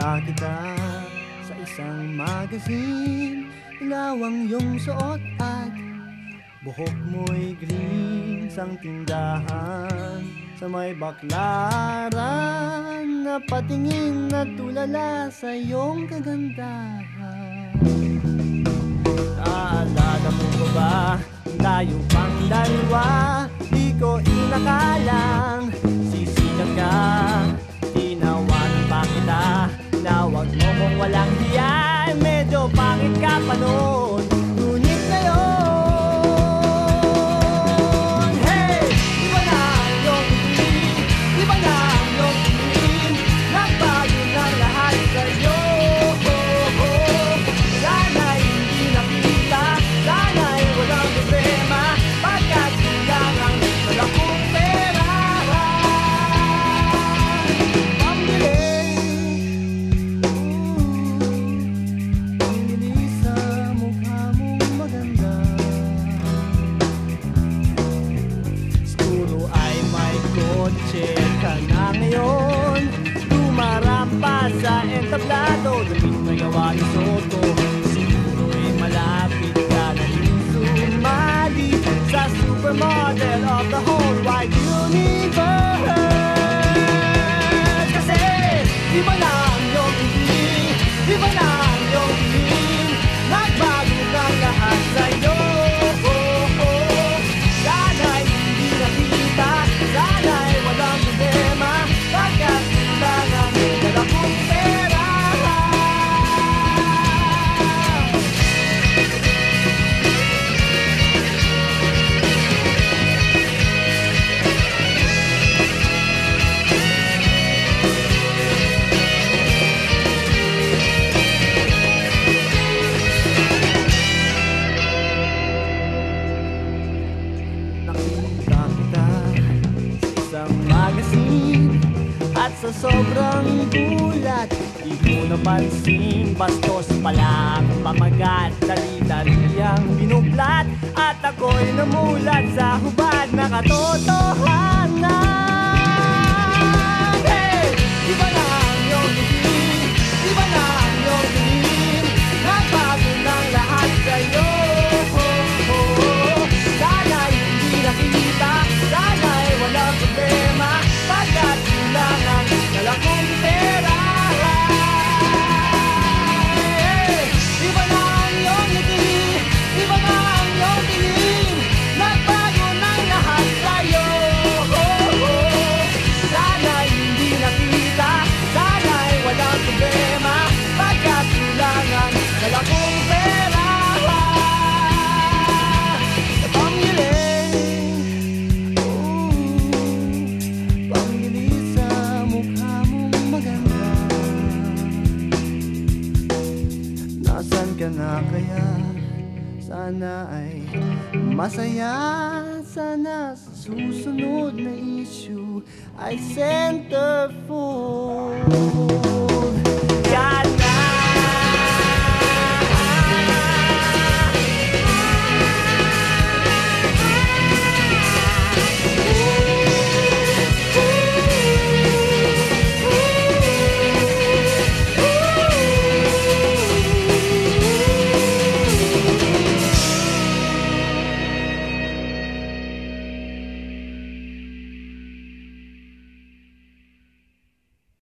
Nakita kita sa isang magazine. Ilaw ang iyong suot at buhok mo'y green. Sang tindahan sa may baklaran Napatingin na tulala sa iyong kagandahan. Naalala mo ko ba? Tayo pang dalawa Di ko inakala sa entablado Damit na gawa ni Soto. Siguro ay malapit ka na sumali Sa supermodel of the whole wide universe sobrang gulat. Di ko napansin Bastos palang pamagat. Dali-dali ang binublat At ako'y namulat sa hubad na katotohanan na kaya? Sana ay masaya Sana sa susunod na issue ay centerfold